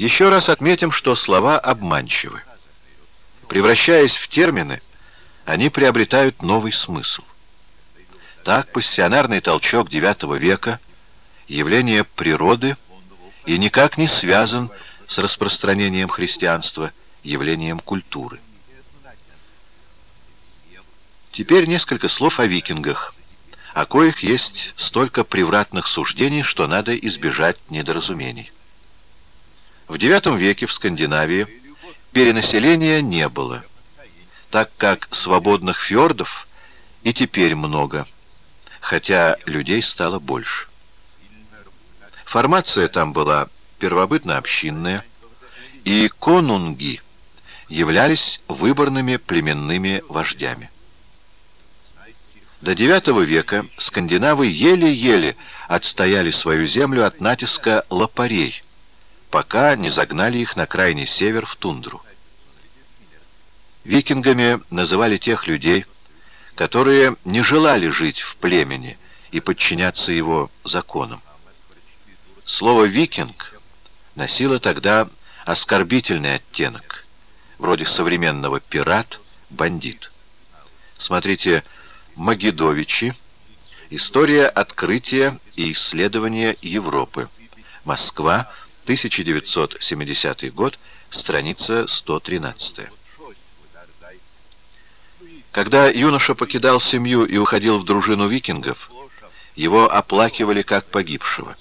Еще раз отметим, что слова обманчивы. Превращаясь в термины, они приобретают новый смысл. Так пассионарный толчок IX века — явление природы и никак не связан с распространением христианства, явлением культуры. Теперь несколько слов о викингах, о коих есть столько превратных суждений, что надо избежать недоразумений. В IX веке в Скандинавии перенаселения не было, так как свободных фьордов и теперь много, хотя людей стало больше. Формация там была первобытно-общинная, и конунги являлись выборными племенными вождями. До IX века скандинавы еле-еле отстояли свою землю от натиска лопарей – пока не загнали их на крайний север в тундру. Викингами называли тех людей, которые не желали жить в племени и подчиняться его законам. Слово «викинг» носило тогда оскорбительный оттенок, вроде современного «пират», «бандит». Смотрите «Магедовичи», «История открытия и исследования Европы», Москва, 1970 год, страница 113. Когда юноша покидал семью и уходил в дружину викингов, его оплакивали как погибшего.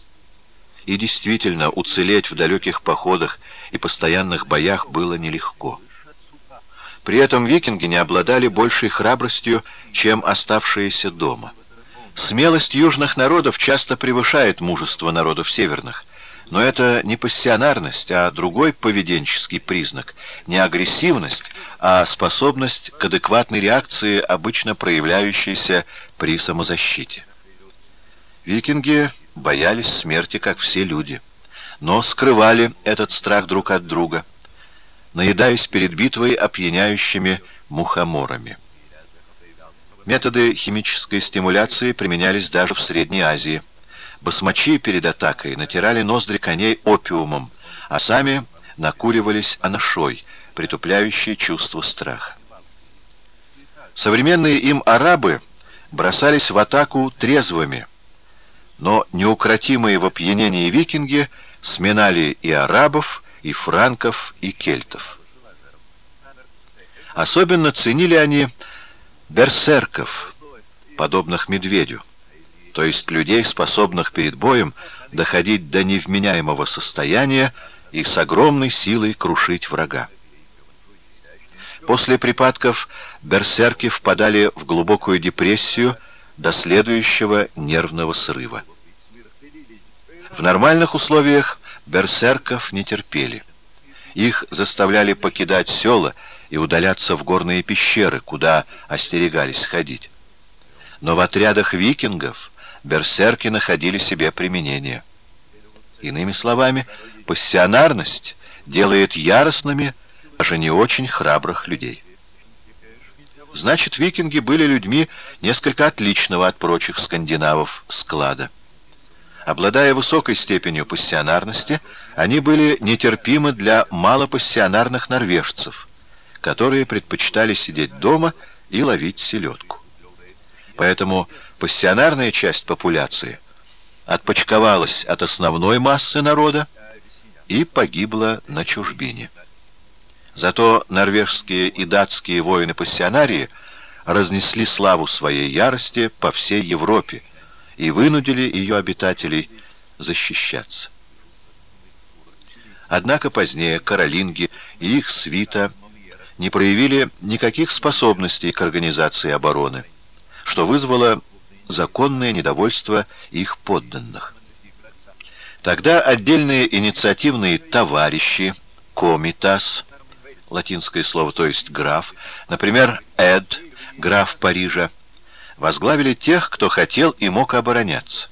И действительно, уцелеть в далеких походах и постоянных боях было нелегко. При этом викинги не обладали большей храбростью, чем оставшиеся дома. Смелость южных народов часто превышает мужество народов северных, но это не пассионарность, а другой поведенческий признак, не агрессивность, а способность к адекватной реакции, обычно проявляющейся при самозащите. Викинги боялись смерти, как все люди, но скрывали этот страх друг от друга, наедаясь перед битвой опьяняющими мухоморами. Методы химической стимуляции применялись даже в Средней Азии – Басмачи перед атакой натирали ноздри коней опиумом, а сами накуривались анашой, притупляющей чувство страха. Современные им арабы бросались в атаку трезвыми, но неукротимые в опьянении викинги сминали и арабов, и франков, и кельтов. Особенно ценили они берсерков, подобных медведю то есть людей, способных перед боем доходить до невменяемого состояния и с огромной силой крушить врага. После припадков берсерки впадали в глубокую депрессию до следующего нервного срыва. В нормальных условиях берсерков не терпели. Их заставляли покидать села и удаляться в горные пещеры, куда остерегались ходить. Но в отрядах викингов берсерки находили себе применение. Иными словами, пассионарность делает яростными даже не очень храбрых людей. Значит, викинги были людьми несколько отличного от прочих скандинавов склада. Обладая высокой степенью пассионарности, они были нетерпимы для малопассионарных норвежцев, которые предпочитали сидеть дома и ловить селедку. Поэтому пассионарная часть популяции отпочковалась от основной массы народа и погибла на чужбине. Зато норвежские и датские воины-пассионарии разнесли славу своей ярости по всей Европе и вынудили ее обитателей защищаться. Однако позднее каролинги и их свита не проявили никаких способностей к организации обороны, что вызвало законное недовольство их подданных. Тогда отдельные инициативные товарищи, комитас, латинское слово, то есть граф, например, Эд, граф Парижа, возглавили тех, кто хотел и мог обороняться.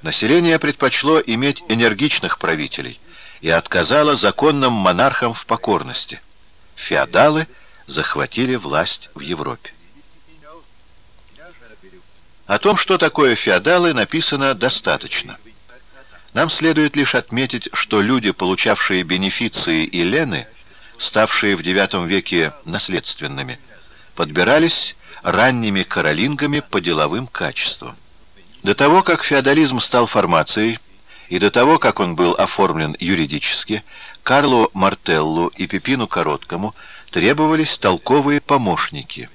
Население предпочло иметь энергичных правителей и отказало законным монархам в покорности. Феодалы захватили власть в Европе. О том, что такое феодалы, написано достаточно. Нам следует лишь отметить, что люди, получавшие бенефиции и лены, ставшие в IX веке наследственными, подбирались ранними каролингами по деловым качествам. До того, как феодализм стал формацией, и до того, как он был оформлен юридически, Карлу Мартеллу и Пипину Короткому требовались толковые помощники –